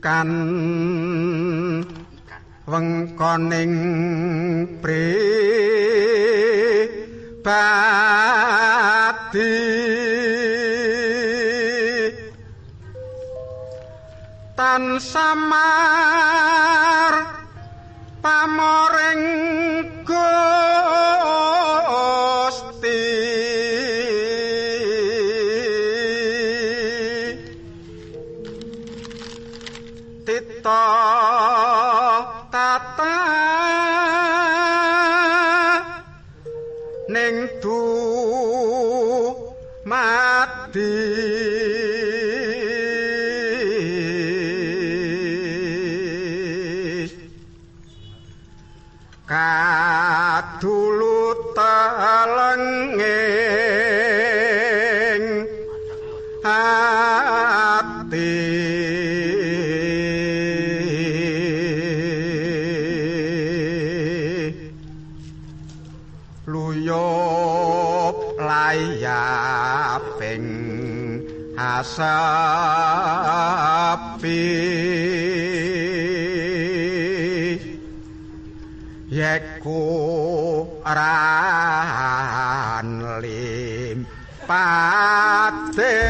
wikan wengkoning pri badi tan samar pamoring sapi. Yeku ran lim pating